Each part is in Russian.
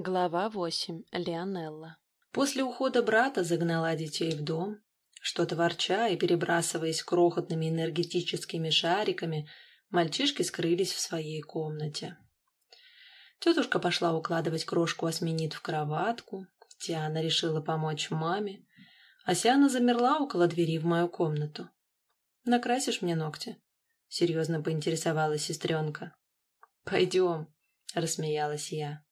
Глава восемь. Леонелла. После ухода брата загнала детей в дом. Что-то ворча и перебрасываясь крохотными энергетическими шариками, мальчишки скрылись в своей комнате. Тетушка пошла укладывать крошку осменит в кроватку. Тиана решила помочь маме. Асяна замерла около двери в мою комнату. «Накрасишь мне ногти?» — серьезно поинтересовалась сестренка. «Пойдем», — рассмеялась я.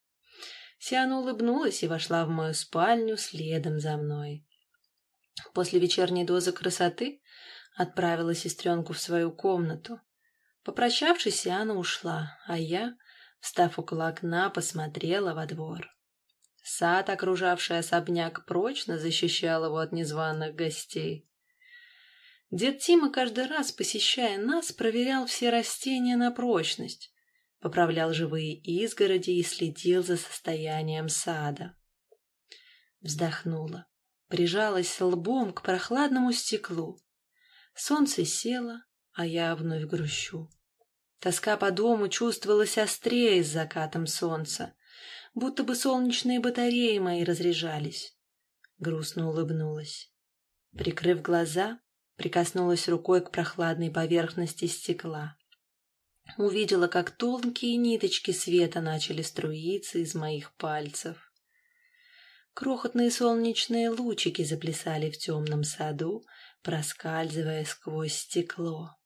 Сиана улыбнулась и вошла в мою спальню следом за мной. После вечерней дозы красоты отправила сестренку в свою комнату. Попрощавшись, Сиана ушла, а я, встав около окна, посмотрела во двор. Сад, окружавший особняк, прочно защищал его от незваных гостей. Дед Тима каждый раз, посещая нас, проверял все растения на прочность, поправлял живые изгороди и следил за состоянием сада. Вздохнула, прижалась лбом к прохладному стеклу. Солнце село, а я вновь грущу. Тоска по дому чувствовалась острее с закатом солнца, будто бы солнечные батареи мои разряжались. Грустно улыбнулась. Прикрыв глаза, прикоснулась рукой к прохладной поверхности стекла. Увидела, как тонкие ниточки света начали струиться из моих пальцев. Крохотные солнечные лучики заплясали в темном саду, проскальзывая сквозь стекло.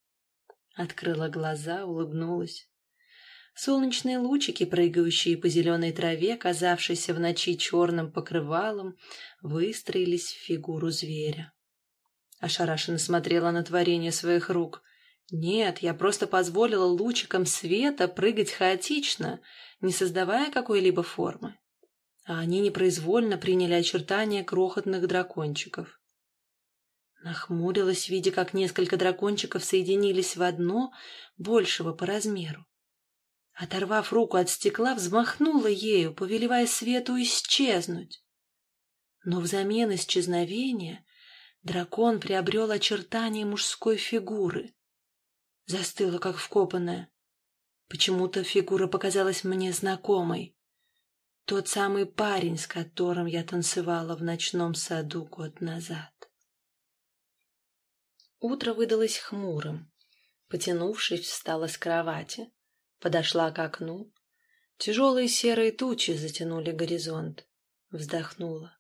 Открыла глаза, улыбнулась. Солнечные лучики, прыгающие по зеленой траве, казавшейся в ночи черным покрывалом, выстроились в фигуру зверя. Ошарашенно смотрела на творение своих рук. Нет, я просто позволила лучикам света прыгать хаотично, не создавая какой-либо формы. А они непроизвольно приняли очертания крохотных дракончиков. Нахмурилась, видя, как несколько дракончиков соединились в одно, большего по размеру. Оторвав руку от стекла, взмахнула ею, повелевая свету исчезнуть. Но взамен исчезновения дракон приобрел очертания мужской фигуры застыла, как вкопанная. Почему-то фигура показалась мне знакомой. Тот самый парень, с которым я танцевала в ночном саду год назад. Утро выдалось хмурым. Потянувшись, встала с кровати. Подошла к окну. Тяжелые серые тучи затянули горизонт. Вздохнула.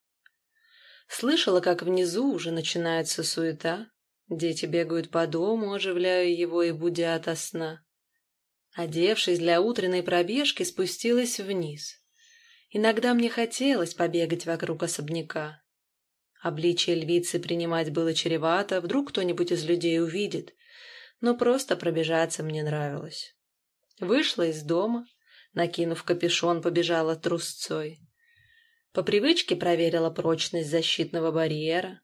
Слышала, как внизу уже начинается суета, Дети бегают по дому, оживляя его и будя ото сна. Одевшись для утренней пробежки, спустилась вниз. Иногда мне хотелось побегать вокруг особняка. Обличие львицы принимать было чревато, вдруг кто-нибудь из людей увидит, но просто пробежаться мне нравилось. Вышла из дома, накинув капюшон, побежала трусцой. По привычке проверила прочность защитного барьера,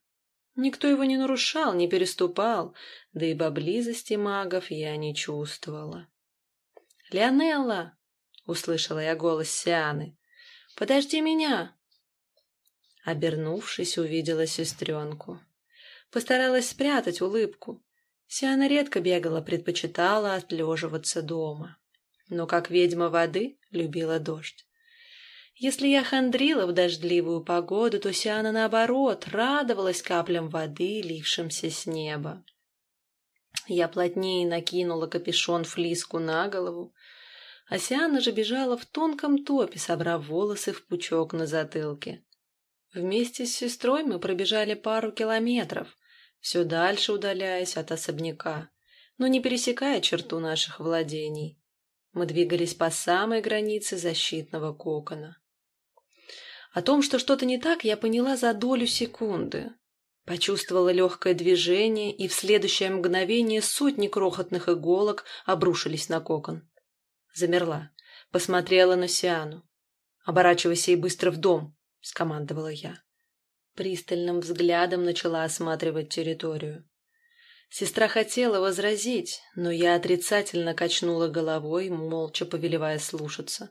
Никто его не нарушал, не переступал, да и близости магов я не чувствовала. «Леонелла!» — услышала я голос Сианы. «Подожди меня!» Обернувшись, увидела сестренку. Постаралась спрятать улыбку. Сиана редко бегала, предпочитала отлеживаться дома. Но, как ведьма воды, любила дождь. Если я хандрила в дождливую погоду, то Сиана, наоборот, радовалась каплям воды, лившимся с неба. Я плотнее накинула капюшон флиску на голову, а Сиана же бежала в тонком топе, собрав волосы в пучок на затылке. Вместе с сестрой мы пробежали пару километров, все дальше удаляясь от особняка, но не пересекая черту наших владений. Мы двигались по самой границе защитного кокона. О том, что что-то не так, я поняла за долю секунды. Почувствовала легкое движение, и в следующее мгновение сотни крохотных иголок обрушились на кокон. Замерла, посмотрела на Сиану. «Оборачивайся и быстро в дом», — скомандовала я. Пристальным взглядом начала осматривать территорию. Сестра хотела возразить, но я отрицательно качнула головой, молча повелевая слушаться.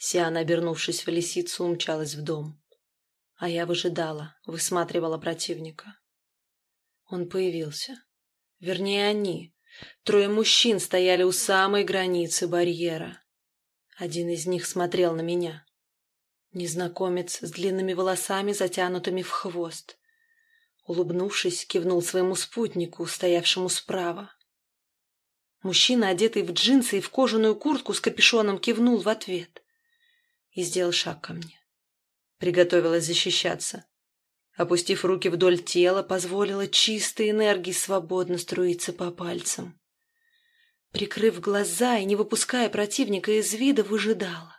Сиана, обернувшись в лисицу, умчалась в дом. А я выжидала, высматривала противника. Он появился. Вернее, они. Трое мужчин стояли у самой границы барьера. Один из них смотрел на меня. Незнакомец с длинными волосами, затянутыми в хвост. Улыбнувшись, кивнул своему спутнику, стоявшему справа. Мужчина, одетый в джинсы и в кожаную куртку с капюшоном, кивнул в ответ и сделал шаг ко мне. Приготовилась защищаться. Опустив руки вдоль тела, позволила чистой энергии свободно струиться по пальцам. Прикрыв глаза и не выпуская противника из вида, выжидала.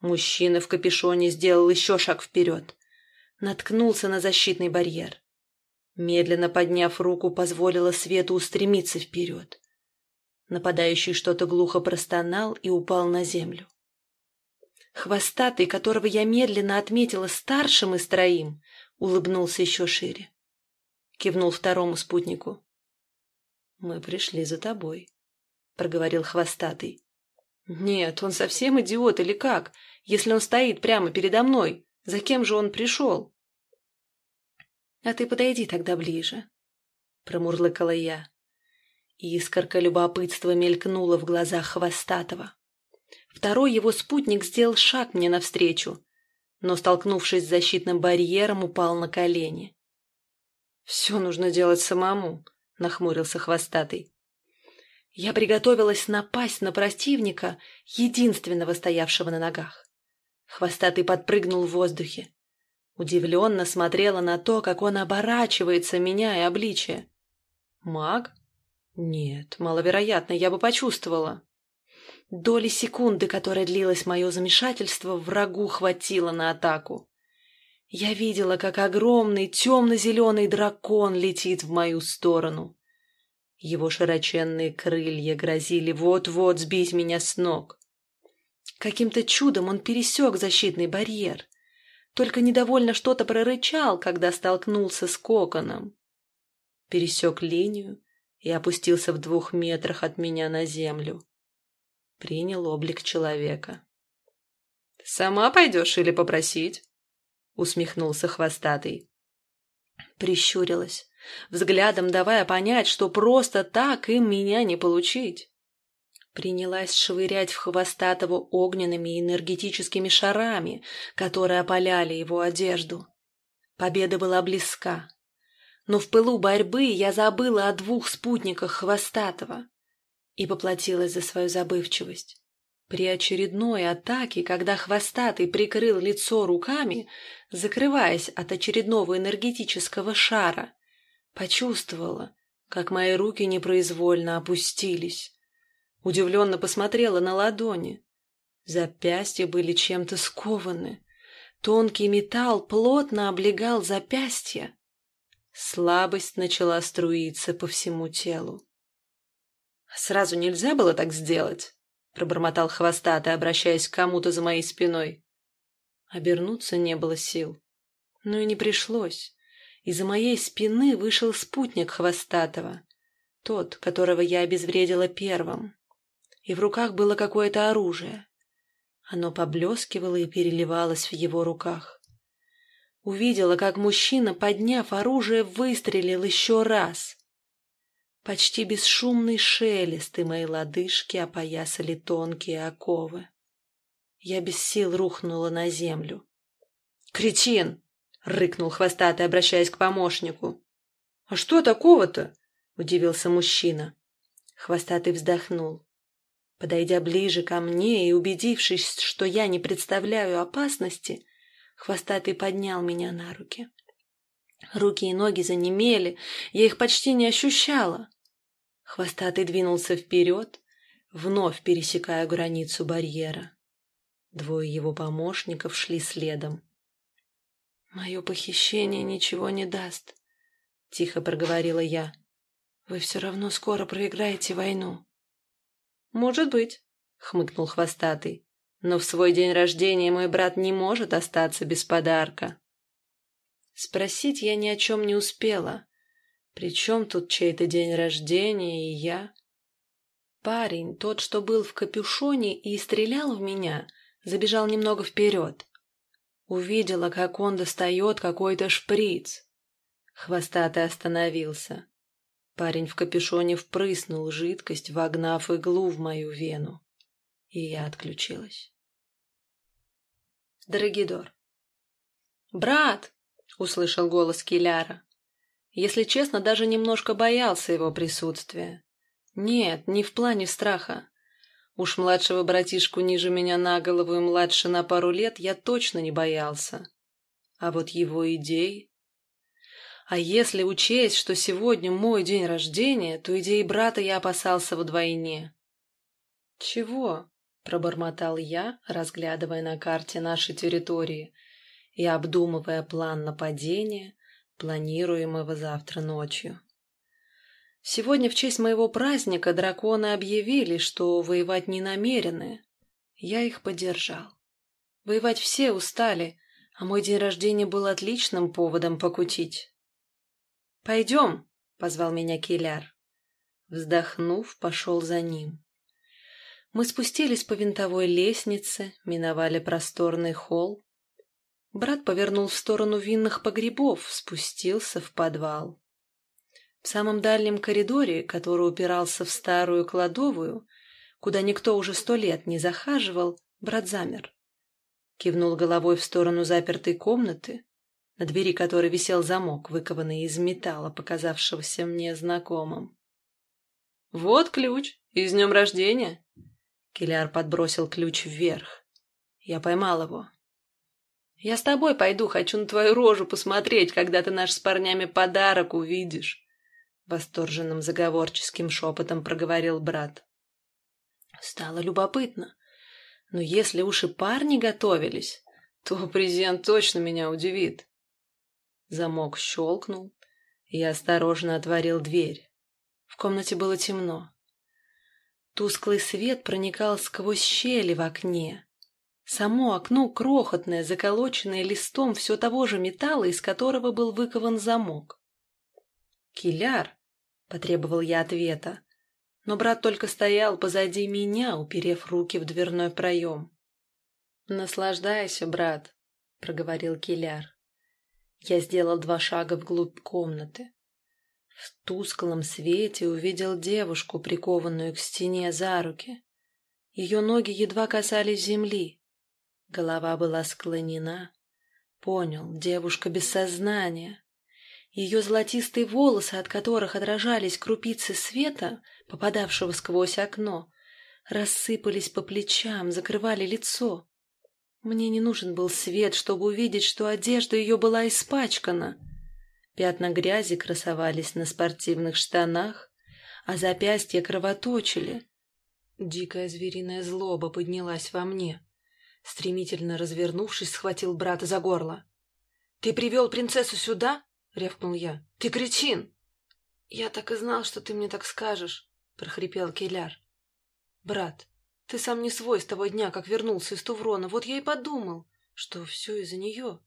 Мужчина в капюшоне сделал еще шаг вперед. Наткнулся на защитный барьер. Медленно подняв руку, позволила свету устремиться вперед. Нападающий что-то глухо простонал и упал на землю. Хвостатый, которого я медленно отметила старшим из троим, улыбнулся еще шире. Кивнул второму спутнику. «Мы пришли за тобой», — проговорил хвостатый. «Нет, он совсем идиот или как? Если он стоит прямо передо мной, за кем же он пришел?» «А ты подойди тогда ближе», — промурлыкала я. Искорка любопытства мелькнула в глазах хвостатого. Второй его спутник сделал шаг мне навстречу, но, столкнувшись с защитным барьером, упал на колени. «Все нужно делать самому», — нахмурился хвостатый. Я приготовилась напасть на противника, единственного стоявшего на ногах. Хвостатый подпрыгнул в воздухе. Удивленно смотрела на то, как он оборачивается, меняя обличие. «Маг? Нет, маловероятно, я бы почувствовала». Доли секунды, которая длилось мое замешательство, врагу хватило на атаку. Я видела, как огромный темно-зеленый дракон летит в мою сторону. Его широченные крылья грозили вот-вот сбить меня с ног. Каким-то чудом он пересек защитный барьер. Только недовольно что-то прорычал, когда столкнулся с коконом. Пересек линию и опустился в двух метрах от меня на землю. Принял облик человека. «Сама пойдешь или попросить?» — усмехнулся хвостатый. Прищурилась взглядом давая понять, что просто так им меня не получить. Принялась швырять в Хвостатого огненными энергетическими шарами, которые опаляли его одежду. Победа была близка. Но в пылу борьбы я забыла о двух спутниках Хвостатого и поплатилась за свою забывчивость. При очередной атаке, когда Хвостатый прикрыл лицо руками, закрываясь от очередного энергетического шара, Почувствовала, как мои руки непроизвольно опустились. Удивленно посмотрела на ладони. Запястья были чем-то скованы. Тонкий металл плотно облегал запястья. Слабость начала струиться по всему телу. «Сразу нельзя было так сделать?» — пробормотал хвостатый, обращаясь к кому-то за моей спиной. Обернуться не было сил. Но и не пришлось. Из-за моей спины вышел спутник Хвостатого, тот, которого я обезвредила первым. И в руках было какое-то оружие. Оно поблескивало и переливалось в его руках. Увидела, как мужчина, подняв оружие, выстрелил еще раз. Почти бесшумный шелест, и мои лодыжки опоясали тонкие оковы. Я без сил рухнула на землю. «Кретин!» — рыкнул хвостатый, обращаясь к помощнику. «А что такого-то?» — удивился мужчина. Хвостатый вздохнул. Подойдя ближе ко мне и убедившись, что я не представляю опасности, хвостатый поднял меня на руки. Руки и ноги занемели, я их почти не ощущала. Хвостатый двинулся вперед, вновь пересекая границу барьера. Двое его помощников шли следом. «Мое похищение ничего не даст», — тихо проговорила я. «Вы все равно скоро проиграете войну». «Может быть», — хмыкнул хвостатый. «Но в свой день рождения мой брат не может остаться без подарка». Спросить я ни о чем не успела. Причем тут чей-то день рождения и я? Парень, тот, что был в капюшоне и стрелял в меня, забежал немного вперед. Увидела, как он достает какой-то шприц. Хвостатый остановился. Парень в капюшоне впрыснул жидкость, вогнав иглу в мою вену. И я отключилась. Драгидор. «Брат!» — услышал голос Киляра. Если честно, даже немножко боялся его присутствия. Нет, не в плане страха. Уж младшего братишку ниже меня на голову и младше на пару лет я точно не боялся. А вот его идей... А если учесть, что сегодня мой день рождения, то идеи брата я опасался вдвойне. «Чего?» — пробормотал я, разглядывая на карте нашей территории и обдумывая план нападения, планируемого завтра ночью. Сегодня в честь моего праздника драконы объявили, что воевать не намерены. Я их поддержал. Воевать все устали, а мой день рождения был отличным поводом покутить. «Пойдем», — позвал меня Киляр. Вздохнув, пошел за ним. Мы спустились по винтовой лестнице, миновали просторный холл. Брат повернул в сторону винных погребов, спустился в подвал. В самом дальнем коридоре, который упирался в старую кладовую, куда никто уже сто лет не захаживал, брат замер кивнул головой в сторону запертой комнаты, на двери которой висел замок, выкованный из металла, показавшегося мне знакомым. «Вот ключ! И с днем рождения!» Киляр подбросил ключ вверх. Я поймал его. «Я с тобой пойду, хочу на твою рожу посмотреть, когда ты наш с парнями подарок увидишь!» Восторженным заговорческим шепотом проговорил брат. Стало любопытно. Но если уж и парни готовились, то презент точно меня удивит. Замок щелкнул, и я осторожно отворил дверь. В комнате было темно. Тусклый свет проникал сквозь щели в окне. Само окно крохотное, заколоченное листом все того же металла, из которого был выкован замок. «Киляр!» — потребовал я ответа но брат только стоял позади меня, уперев руки в дверной проем. «Наслаждайся, брат», — проговорил Киляр. Я сделал два шага вглубь комнаты. В тусклом свете увидел девушку, прикованную к стене за руки. Ее ноги едва касались земли. Голова была склонена. Понял, девушка без сознания. Ее золотистые волосы, от которых отражались крупицы света, попадавшего сквозь окно, рассыпались по плечам, закрывали лицо. Мне не нужен был свет, чтобы увидеть, что одежда ее была испачкана. Пятна грязи красовались на спортивных штанах, а запястья кровоточили. Дикая звериная злоба поднялась во мне. Стремительно развернувшись, схватил брата за горло. — Ты привел принцессу сюда? — рявкнул я. — Ты кретин! — Я так и знал, что ты мне так скажешь, — прохрипел Келяр. — Брат, ты сам не свой с того дня, как вернулся из Туврона. Вот я и подумал, что все из-за нее.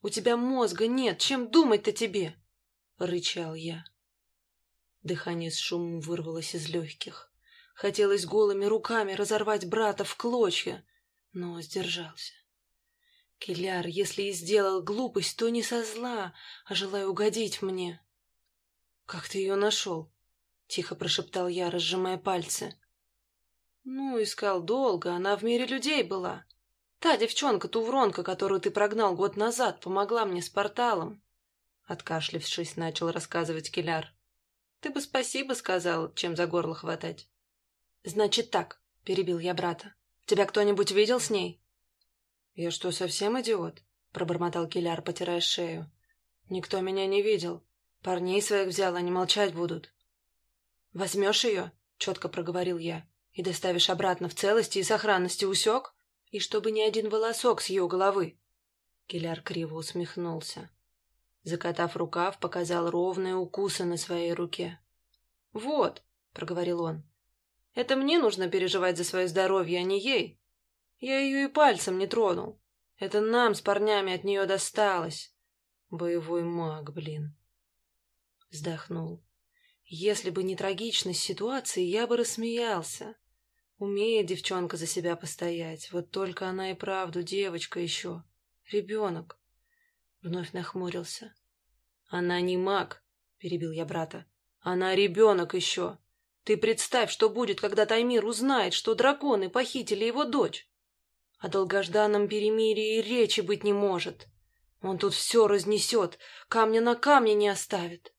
У тебя мозга нет, чем думать-то тебе? — рычал я. Дыхание с шумом вырвалось из легких. Хотелось голыми руками разорвать брата в клочья, но сдержался. Киляр, если и сделал глупость, то не со зла, а желая угодить мне. — Как ты ее нашел? — тихо прошептал я, разжимая пальцы. — Ну, искал долго, она в мире людей была. Та девчонка-тувронка, которую ты прогнал год назад, помогла мне с порталом. Откашлившись, начал рассказывать Киляр. — Ты бы спасибо сказал, чем за горло хватать. — Значит так, — перебил я брата. — Тебя кто-нибудь видел с ней? — «Я что, совсем идиот?» — пробормотал Киляр, потирая шею. «Никто меня не видел. Парней своих взял, они молчать будут». «Возьмешь ее?» — четко проговорил я. «И доставишь обратно в целости и сохранности усек? И чтобы ни один волосок с ее головы». Киляр криво усмехнулся. Закатав рукав, показал ровные укусы на своей руке. «Вот», — проговорил он, — «это мне нужно переживать за свое здоровье, а не ей. Я ее и пальцем не тронул. Это нам с парнями от нее досталось. Боевой маг, блин. Вздохнул. Если бы не трагичность ситуации, я бы рассмеялся. Умеет девчонка за себя постоять. Вот только она и правду девочка еще. Ребенок. Вновь нахмурился. Она не маг, перебил я брата. Она ребенок еще. Ты представь, что будет, когда Таймир узнает, что драконы похитили его дочь. О долгожданном перемирии и речи быть не может. Он тут все разнесет, камня на камне не оставит.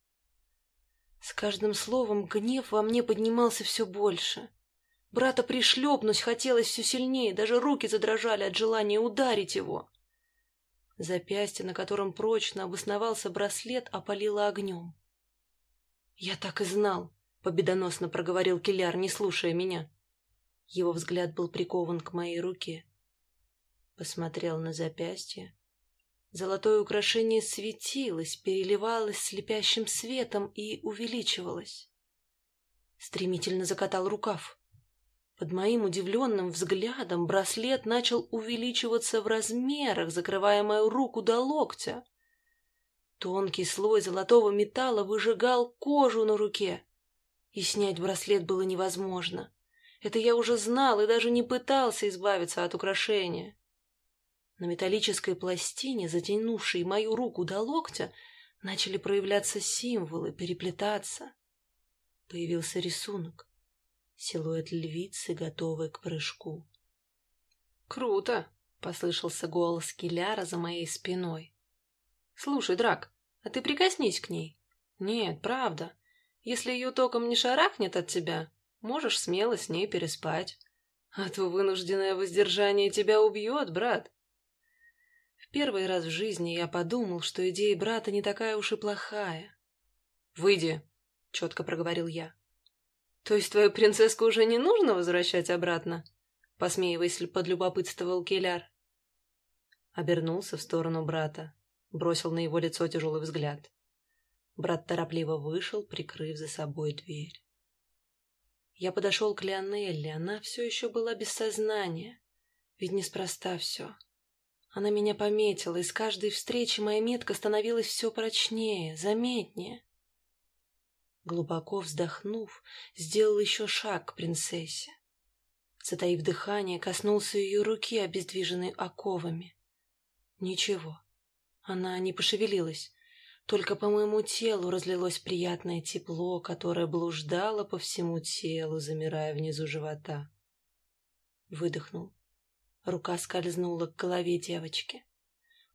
С каждым словом гнев во мне поднимался все больше. Брата пришлепнуть хотелось все сильнее, даже руки задрожали от желания ударить его. Запястье, на котором прочно обосновался браслет, опалило огнем. «Я так и знал», — победоносно проговорил Киляр, не слушая меня. Его взгляд был прикован к моей руке. Посмотрел на запястье. Золотое украшение светилось, переливалось слепящим светом и увеличивалось. Стремительно закатал рукав. Под моим удивленным взглядом браслет начал увеличиваться в размерах, закрывая мою руку до локтя. Тонкий слой золотого металла выжигал кожу на руке, и снять браслет было невозможно. Это я уже знал и даже не пытался избавиться от украшения. На металлической пластине, затянувшей мою руку до локтя, начали проявляться символы, переплетаться. Появился рисунок силуэт львицы, готовой к прыжку. «Круто!» — послышался голос Киляра за моей спиной. «Слушай, Драк, а ты прикоснись к ней. Нет, правда. Если ее током не шарахнет от тебя, можешь смело с ней переспать. А то вынужденное воздержание тебя убьет, брат». В первый раз в жизни я подумал, что идея брата не такая уж и плохая. «Выйди», — четко проговорил я. «То есть твою принцесску уже не нужно возвращать обратно?» Посмеиваясь, подлюбопытствовал Келяр. Обернулся в сторону брата, бросил на его лицо тяжелый взгляд. Брат торопливо вышел, прикрыв за собой дверь. Я подошел к Леонелле, она все еще была без сознания. Ведь неспроста все. Она меня пометила, и с каждой встречи моя метка становилась все прочнее, заметнее. Глубоко вздохнув, сделал еще шаг к принцессе. Затаив дыхание, коснулся ее руки, обездвиженной оковами. Ничего, она не пошевелилась, только по моему телу разлилось приятное тепло, которое блуждало по всему телу, замирая внизу живота. Выдохнул. Рука скользнула к голове девочки.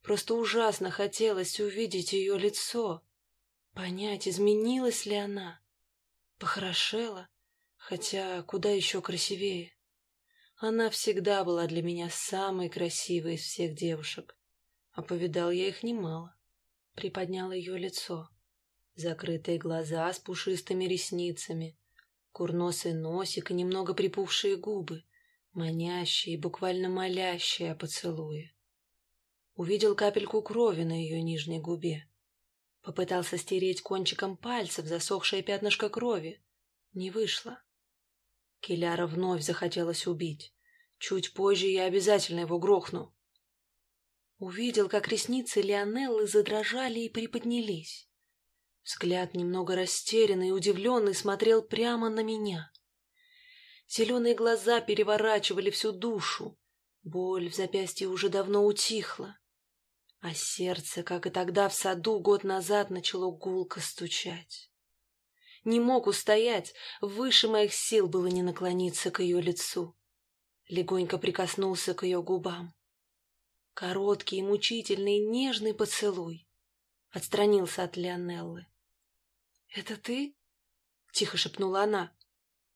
Просто ужасно хотелось увидеть ее лицо, Понять, изменилась ли она. Похорошела, хотя куда еще красивее. Она всегда была для меня самой красивой из всех девушек, а повидал я их немало. Приподнял ее лицо. Закрытые глаза с пушистыми ресницами, курносый носик и немного припухшие губы, манящие и буквально молящие о поцелуе. Увидел капельку крови на ее нижней губе. Попытался стереть кончиком пальцев засохшее пятнышко крови. Не вышло. Киляра вновь захотелось убить. Чуть позже я обязательно его грохну. Увидел, как ресницы Лионеллы задрожали и приподнялись. Взгляд немного растерянный и удивленный смотрел прямо на меня. Зеленые глаза переворачивали всю душу. Боль в запястье уже давно утихла. А сердце, как и тогда в саду год назад, начало гулко стучать. Не мог устоять, выше моих сил было не наклониться к ее лицу. Легонько прикоснулся к ее губам. Короткий, мучительный, нежный поцелуй. Отстранился от Леонеллы. — Это ты? — тихо шепнула она.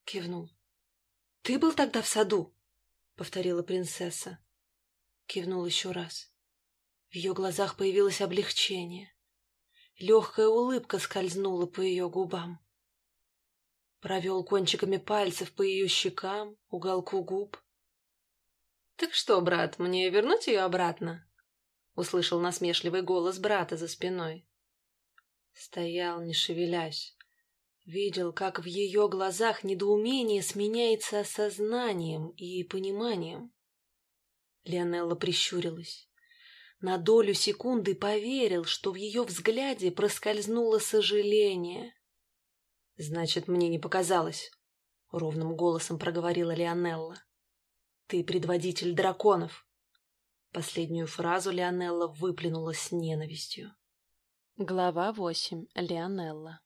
Кивнул. — Ты был тогда в саду? — повторила принцесса. Кивнул еще раз. В ее глазах появилось облегчение. Легкая улыбка скользнула по ее губам. Провел кончиками пальцев по ее щекам, уголку губ. — Так что, брат, мне вернуть ее обратно? — услышал насмешливый голос брата за спиной. Стоял, не шевелясь. Видел, как в ее глазах недоумение сменяется осознанием и пониманием. Леонелла прищурилась на долю секунды поверил, что в ее взгляде проскользнуло сожаление. «Значит, мне не показалось», — ровным голосом проговорила Леонелла. «Ты предводитель драконов». Последнюю фразу Леонелла выплюнула с ненавистью. Глава восемь. Леонелла